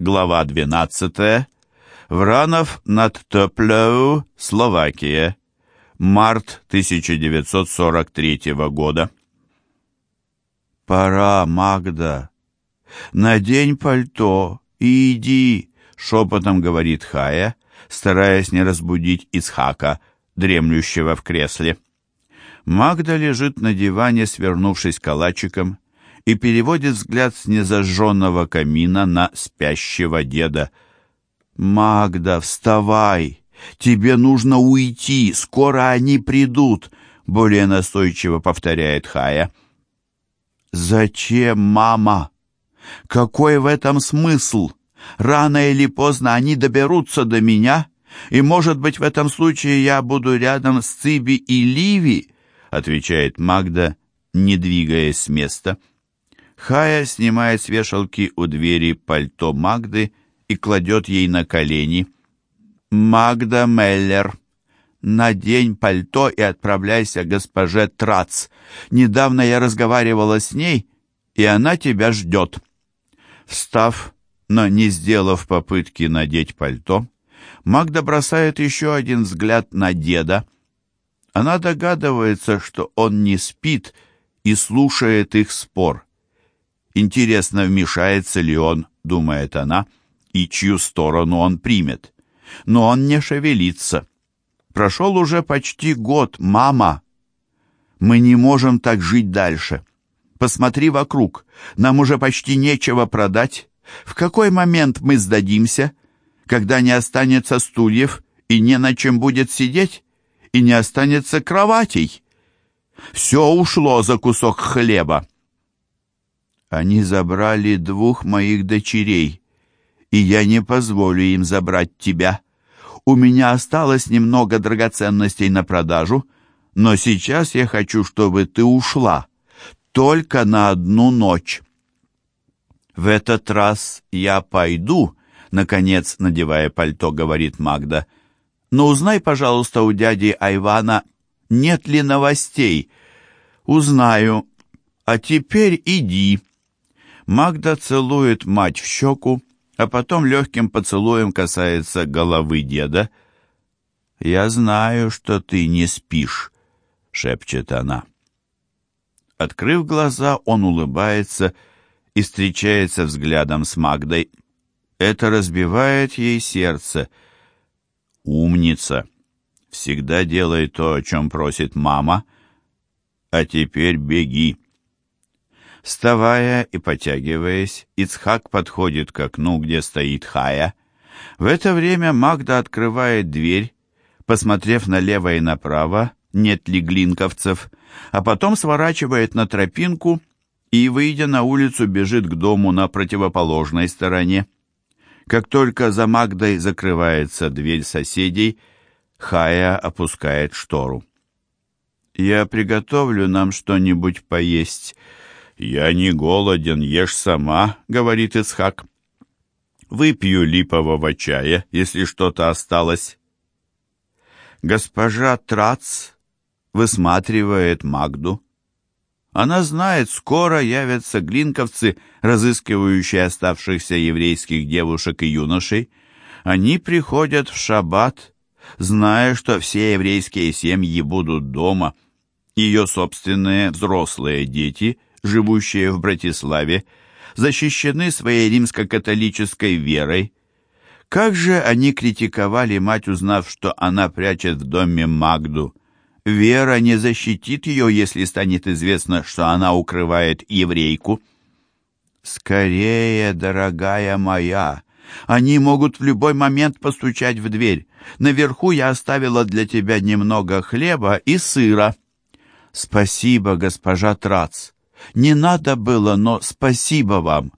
Глава 12. Вранов над Топлеу, Словакия. Март 1943 года. «Пора, Магда. Надень пальто и иди», — шепотом говорит Хая, стараясь не разбудить Исхака, дремлющего в кресле. Магда лежит на диване, свернувшись калачиком, и переводит взгляд с незажженного камина на спящего деда. «Магда, вставай! Тебе нужно уйти! Скоро они придут!» Более настойчиво повторяет Хая. «Зачем, мама? Какой в этом смысл? Рано или поздно они доберутся до меня, и, может быть, в этом случае я буду рядом с Циби и Ливи», отвечает Магда, не двигаясь с места. Хая снимает с вешалки у двери пальто Магды и кладет ей на колени. «Магда Меллер, надень пальто и отправляйся к госпоже Трац. Недавно я разговаривала с ней, и она тебя ждет». Встав, но не сделав попытки надеть пальто, Магда бросает еще один взгляд на деда. Она догадывается, что он не спит и слушает их спор. Интересно, вмешается ли он, думает она, и чью сторону он примет. Но он не шевелится. Прошел уже почти год, мама. Мы не можем так жить дальше. Посмотри вокруг, нам уже почти нечего продать. В какой момент мы сдадимся? Когда не останется стульев и не на чем будет сидеть, и не останется кроватей. Все ушло за кусок хлеба. Они забрали двух моих дочерей, и я не позволю им забрать тебя. У меня осталось немного драгоценностей на продажу, но сейчас я хочу, чтобы ты ушла. Только на одну ночь. В этот раз я пойду, наконец, надевая пальто, говорит Магда. Но узнай, пожалуйста, у дяди Айвана, нет ли новостей. Узнаю. А теперь иди. Магда целует мать в щеку, а потом легким поцелуем касается головы деда. «Я знаю, что ты не спишь», — шепчет она. Открыв глаза, он улыбается и встречается взглядом с Магдой. Это разбивает ей сердце. Умница. Всегда делай то, о чем просит мама. А теперь беги. Вставая и потягиваясь, Ицхак подходит к окну, где стоит Хая. В это время Магда открывает дверь, посмотрев налево и направо, нет ли глинковцев, а потом сворачивает на тропинку и, выйдя на улицу, бежит к дому на противоположной стороне. Как только за Магдой закрывается дверь соседей, Хая опускает штору. «Я приготовлю нам что-нибудь поесть», «Я не голоден, ешь сама», — говорит Исхак. «Выпью липового чая, если что-то осталось». Госпожа Трац высматривает Магду. Она знает, скоро явятся глинковцы, разыскивающие оставшихся еврейских девушек и юношей. Они приходят в шаббат, зная, что все еврейские семьи будут дома. Ее собственные взрослые дети — живущие в Братиславе, защищены своей римско-католической верой. Как же они критиковали мать, узнав, что она прячет в доме Магду. Вера не защитит ее, если станет известно, что она укрывает еврейку. «Скорее, дорогая моя!» Они могут в любой момент постучать в дверь. Наверху я оставила для тебя немного хлеба и сыра. Спасибо, госпожа Трац. Не надо было, но спасибо вам.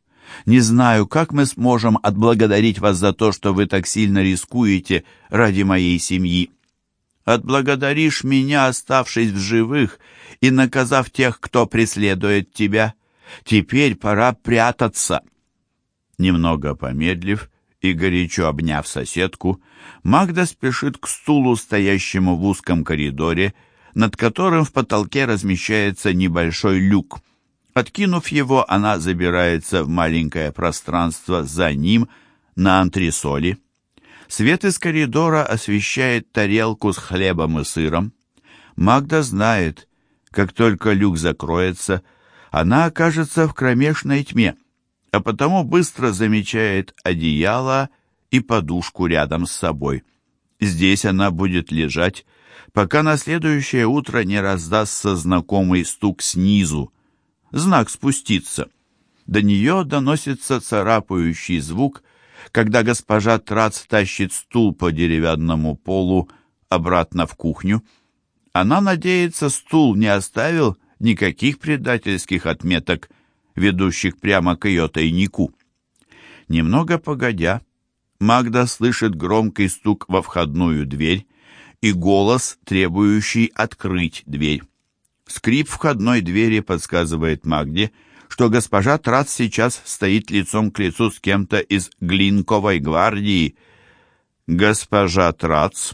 Не знаю, как мы сможем отблагодарить вас за то, что вы так сильно рискуете ради моей семьи. Отблагодаришь меня, оставшись в живых и наказав тех, кто преследует тебя. Теперь пора прятаться». Немного помедлив и горячо обняв соседку, Магда спешит к стулу, стоящему в узком коридоре, над которым в потолке размещается небольшой люк. Откинув его, она забирается в маленькое пространство за ним, на антресоли. Свет из коридора освещает тарелку с хлебом и сыром. Магда знает, как только люк закроется, она окажется в кромешной тьме, а потому быстро замечает одеяло и подушку рядом с собой. Здесь она будет лежать, пока на следующее утро не раздастся знакомый стук снизу, знак спуститься. До нее доносится царапающий звук, когда госпожа Трац тащит стул по деревянному полу обратно в кухню. Она надеется, стул не оставил никаких предательских отметок, ведущих прямо к ее тайнику. Немного погодя, Магда слышит громкий стук во входную дверь и голос, требующий открыть дверь. Скрип входной двери подсказывает Магде, что госпожа Трац сейчас стоит лицом к лицу с кем-то из Глинковой гвардии. «Госпожа Трац,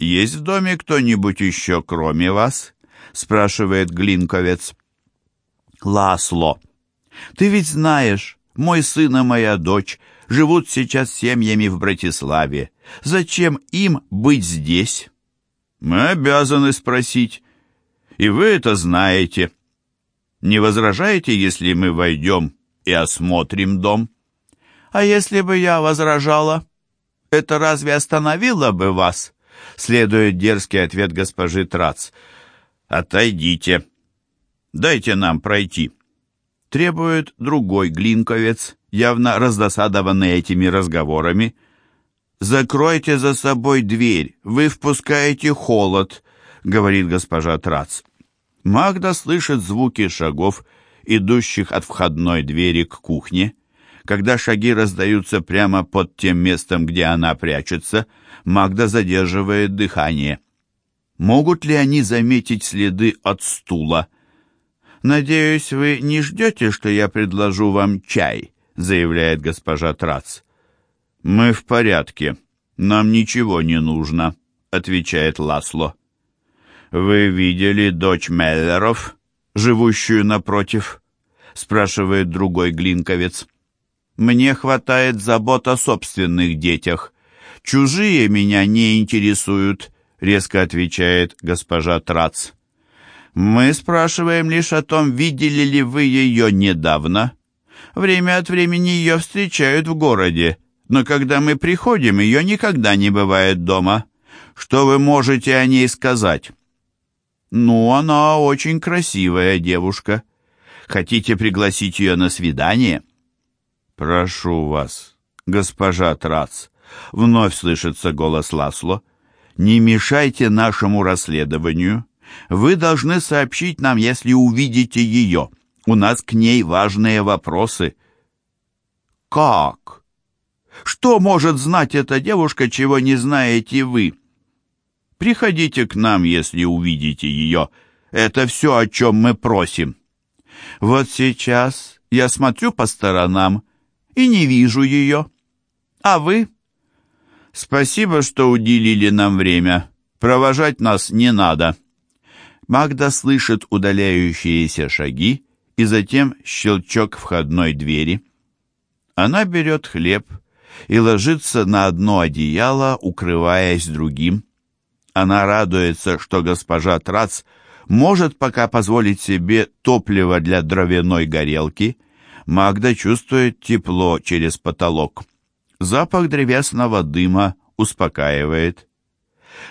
есть в доме кто-нибудь еще, кроме вас?» — спрашивает Глинковец. «Ласло, ты ведь знаешь, мой сын и моя дочь живут сейчас семьями в Братиславе. Зачем им быть здесь?» «Мы обязаны спросить, и вы это знаете». Не возражаете, если мы войдем и осмотрим дом? А если бы я возражала? Это разве остановило бы вас? Следует дерзкий ответ госпожи Трац. Отойдите. Дайте нам пройти. Требует другой глинковец, явно раздосадованный этими разговорами. «Закройте за собой дверь, вы впускаете холод», — говорит госпожа Трац. Магда слышит звуки шагов, идущих от входной двери к кухне. Когда шаги раздаются прямо под тем местом, где она прячется, Магда задерживает дыхание. Могут ли они заметить следы от стула? «Надеюсь, вы не ждете, что я предложу вам чай», заявляет госпожа Трац. «Мы в порядке. Нам ничего не нужно», отвечает Ласло. «Вы видели дочь Меллеров, живущую напротив?» — спрашивает другой глинковец. «Мне хватает забот о собственных детях. Чужие меня не интересуют», — резко отвечает госпожа Трац. «Мы спрашиваем лишь о том, видели ли вы ее недавно. Время от времени ее встречают в городе, но когда мы приходим, ее никогда не бывает дома. Что вы можете о ней сказать?» «Ну, она очень красивая девушка. Хотите пригласить ее на свидание?» «Прошу вас, госпожа Трац», — вновь слышится голос Ласло, «не мешайте нашему расследованию. Вы должны сообщить нам, если увидите ее. У нас к ней важные вопросы». «Как? Что может знать эта девушка, чего не знаете вы?» Приходите к нам, если увидите ее. Это все, о чем мы просим. Вот сейчас я смотрю по сторонам и не вижу ее. А вы? Спасибо, что уделили нам время. Провожать нас не надо. Магда слышит удаляющиеся шаги и затем щелчок входной двери. Она берет хлеб и ложится на одно одеяло, укрываясь другим. Она радуется, что госпожа Трац может пока позволить себе топливо для дровяной горелки. Магда чувствует тепло через потолок. Запах древесного дыма успокаивает.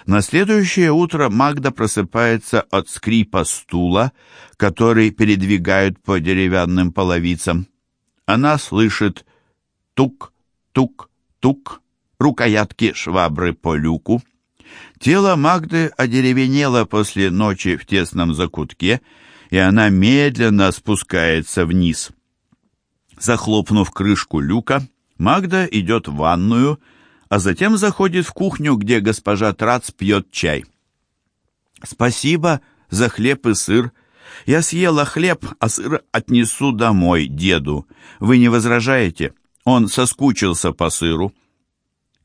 На следующее утро Магда просыпается от скрипа стула, который передвигают по деревянным половицам. Она слышит тук-тук-тук рукоятки швабры по люку. Тело Магды одеревенело после ночи в тесном закутке, и она медленно спускается вниз. Захлопнув крышку люка, Магда идет в ванную, а затем заходит в кухню, где госпожа Трац пьет чай. «Спасибо за хлеб и сыр. Я съела хлеб, а сыр отнесу домой деду. Вы не возражаете? Он соскучился по сыру».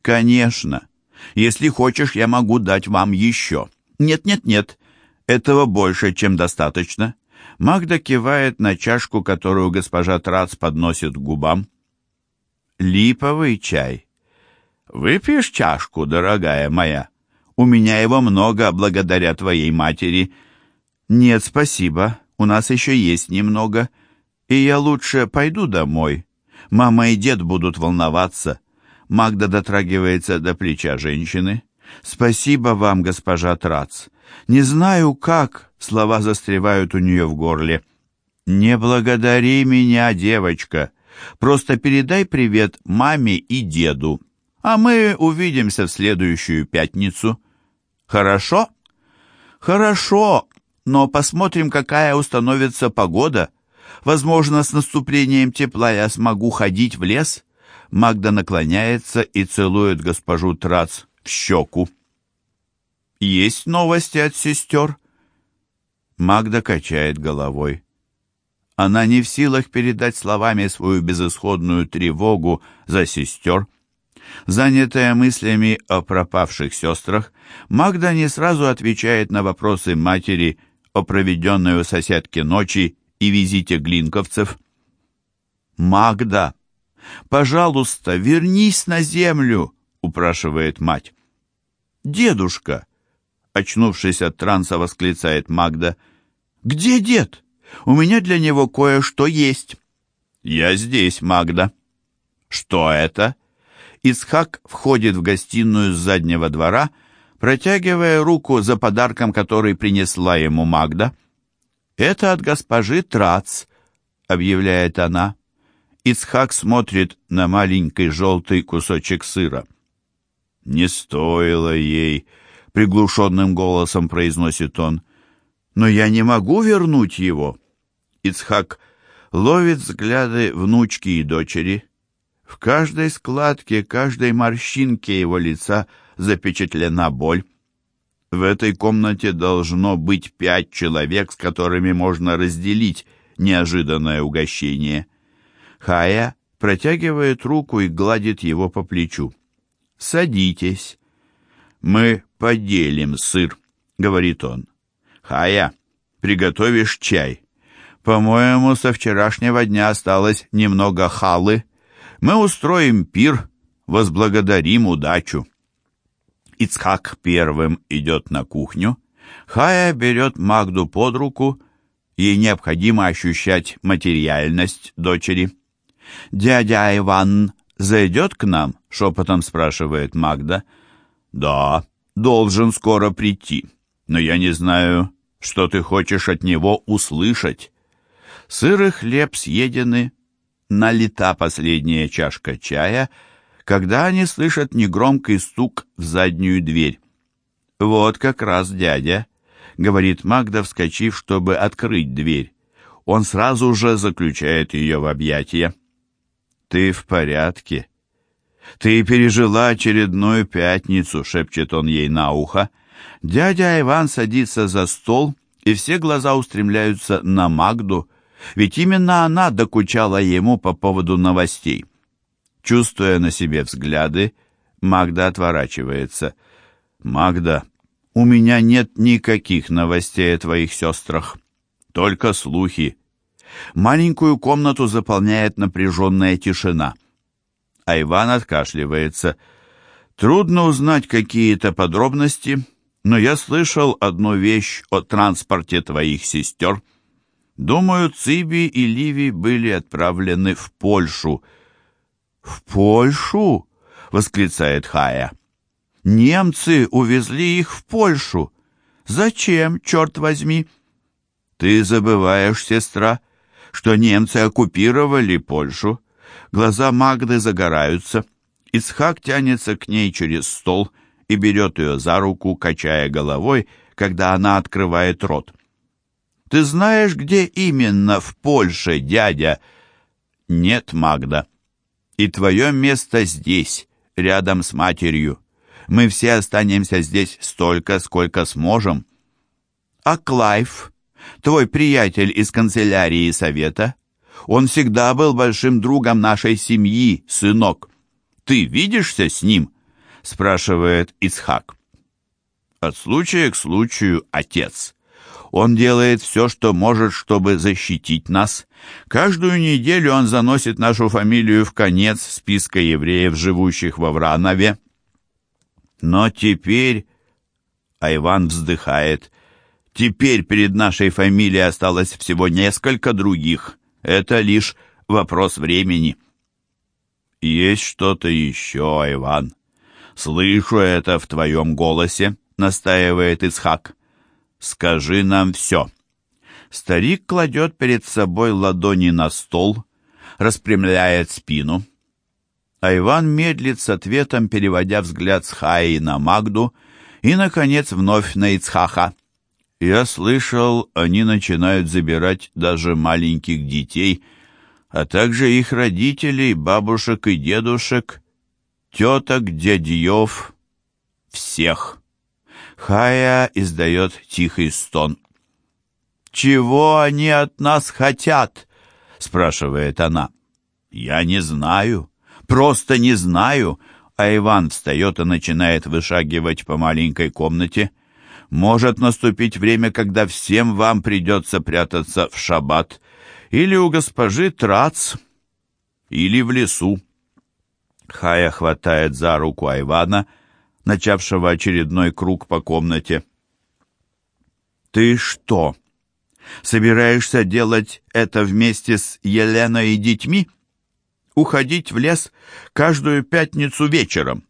«Конечно. Если хочешь, я могу дать вам еще». «Нет-нет-нет, этого больше, чем достаточно». Магда кивает на чашку, которую госпожа Трац подносит к губам. липовый чай. Выпьешь чашку, дорогая моя? У меня его много, благодаря твоей матери. Нет, спасибо, у нас еще есть немного, и я лучше пойду домой. Мама и дед будут волноваться. Магда дотрагивается до плеча женщины. «Спасибо вам, госпожа Трац. Не знаю, как...» Слова застревают у нее в горле. «Не благодари меня, девочка. Просто передай привет маме и деду. А мы увидимся в следующую пятницу. Хорошо?» «Хорошо, но посмотрим, какая установится погода. Возможно, с наступлением тепла я смогу ходить в лес». Магда наклоняется и целует госпожу Трац в щеку. «Есть новости от сестер?» Магда качает головой. Она не в силах передать словами свою безысходную тревогу за сестер. Занятая мыслями о пропавших сестрах, Магда не сразу отвечает на вопросы матери о проведенной у соседки ночи и визите глинковцев. «Магда, пожалуйста, вернись на землю!» — упрашивает мать. «Дедушка!» — очнувшись от транса, восклицает Магда. «Где дед? У меня для него кое-что есть». «Я здесь, Магда». «Что это?» Исхак входит в гостиную с заднего двора, протягивая руку за подарком, который принесла ему Магда. «Это от госпожи Трац», — объявляет она. Исхак смотрит на маленький желтый кусочек сыра. «Не стоило ей», — приглушенным голосом произносит он. «Но я не могу вернуть его». Ицхак ловит взгляды внучки и дочери. В каждой складке, каждой морщинке его лица запечатлена боль. В этой комнате должно быть пять человек, с которыми можно разделить неожиданное угощение. Хая протягивает руку и гладит его по плечу. «Садитесь. Мы поделим сыр», — говорит он. «Хая, приготовишь чай. По-моему, со вчерашнего дня осталось немного халы. Мы устроим пир, возблагодарим удачу». Ицхак первым идет на кухню. Хая берет Магду под руку. Ей необходимо ощущать материальность дочери. «Дядя Иван зайдет к нам?» — шепотом спрашивает Магда. «Да, должен скоро прийти, но я не знаю, что ты хочешь от него услышать». Сыр и хлеб съедены, налита последняя чашка чая, когда они слышат негромкий стук в заднюю дверь. «Вот как раз дядя», — говорит Магда, вскочив, чтобы открыть дверь. Он сразу же заключает ее в объятия. «Ты в порядке?» «Ты пережила очередную пятницу», — шепчет он ей на ухо. Дядя Иван садится за стол, и все глаза устремляются на Магду, ведь именно она докучала ему по поводу новостей. Чувствуя на себе взгляды, Магда отворачивается. «Магда, у меня нет никаких новостей о твоих сестрах, только слухи. Маленькую комнату заполняет напряженная тишина. А Иван откашливается. Трудно узнать какие-то подробности, но я слышал одну вещь о транспорте твоих сестер. Думаю, Циби и Ливи были отправлены в Польшу. «В Польшу?» — восклицает Хая. «Немцы увезли их в Польшу. Зачем, черт возьми?» «Ты забываешь, сестра, что немцы оккупировали Польшу. Глаза Магды загораются. Исхак тянется к ней через стол и берет ее за руку, качая головой, когда она открывает рот. «Ты знаешь, где именно в Польше, дядя?» «Нет, Магда. И твое место здесь, рядом с матерью. Мы все останемся здесь столько, сколько сможем». «А Клайв?» Твой приятель из канцелярии совета. Он всегда был большим другом нашей семьи, сынок. Ты видишься с ним?» — спрашивает Исхак. От случая к случаю отец. Он делает все, что может, чтобы защитить нас. Каждую неделю он заносит нашу фамилию в конец списка евреев, живущих во Вранове. Но теперь... А Иван вздыхает. Теперь перед нашей фамилией осталось всего несколько других. Это лишь вопрос времени. Есть что-то еще, Иван. Слышу это в твоем голосе, настаивает Исхак. Скажи нам все. Старик кладет перед собой ладони на стол, распрямляет спину. А Иван медлит с ответом, переводя взгляд с Хаи на Магду и, наконец, вновь на Ицхаха. Я слышал, они начинают забирать даже маленьких детей, а также их родителей, бабушек и дедушек, теток, дядьев, всех. Хая издает тихий стон. «Чего они от нас хотят?» — спрашивает она. «Я не знаю, просто не знаю». А Иван встает и начинает вышагивать по маленькой комнате — может наступить время, когда всем вам придется прятаться в шаббат, или у госпожи Трац, или в лесу. Хая хватает за руку Айвана, начавшего очередной круг по комнате. «Ты что, собираешься делать это вместе с Еленой и детьми? Уходить в лес каждую пятницу вечером?»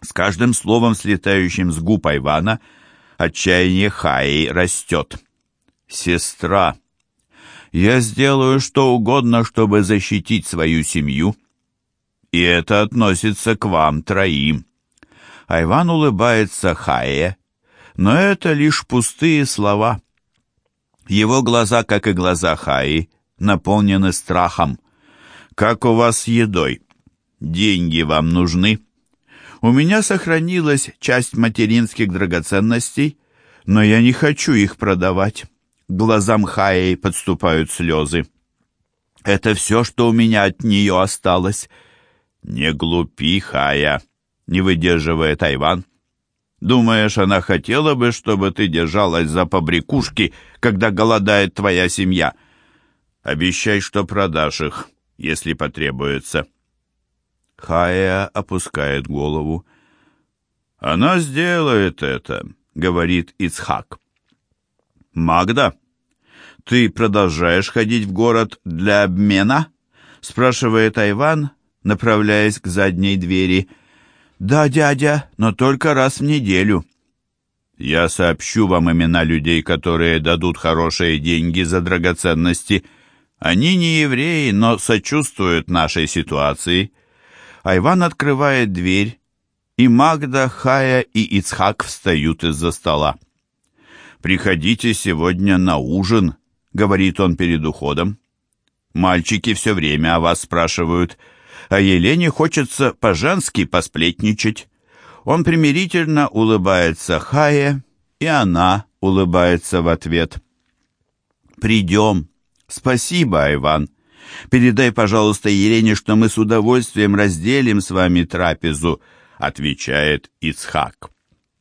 С каждым словом, слетающим с губ Айвана, — Отчаяние Хаи растет. «Сестра, я сделаю что угодно, чтобы защитить свою семью, и это относится к вам троим». Айван улыбается Хае, но это лишь пустые слова. Его глаза, как и глаза Хаи, наполнены страхом. «Как у вас с едой? Деньги вам нужны?» У меня сохранилась часть материнских драгоценностей, но я не хочу их продавать. Глазам Хаи подступают слезы. Это все, что у меня от нее осталось. Не глупи, Хая, не выдерживая Тайван. Думаешь, она хотела бы, чтобы ты держалась за побрякушки, когда голодает твоя семья? Обещай, что продашь их, если потребуется. Хая опускает голову. «Она сделает это», — говорит Ицхак. «Магда, ты продолжаешь ходить в город для обмена?» — спрашивает Айван, направляясь к задней двери. «Да, дядя, но только раз в неделю». «Я сообщу вам имена людей, которые дадут хорошие деньги за драгоценности. Они не евреи, но сочувствуют нашей ситуации». Айван открывает дверь, и Магда, Хая и Ицхак встают из-за стола. «Приходите сегодня на ужин», — говорит он перед уходом. «Мальчики все время о вас спрашивают, а Елене хочется по-женски посплетничать». Он примирительно улыбается Хае, и она улыбается в ответ. «Придем. Спасибо, Айван. Передай, пожалуйста, Елене, что мы с удовольствием разделим с вами трапезу», — отвечает Ицхак.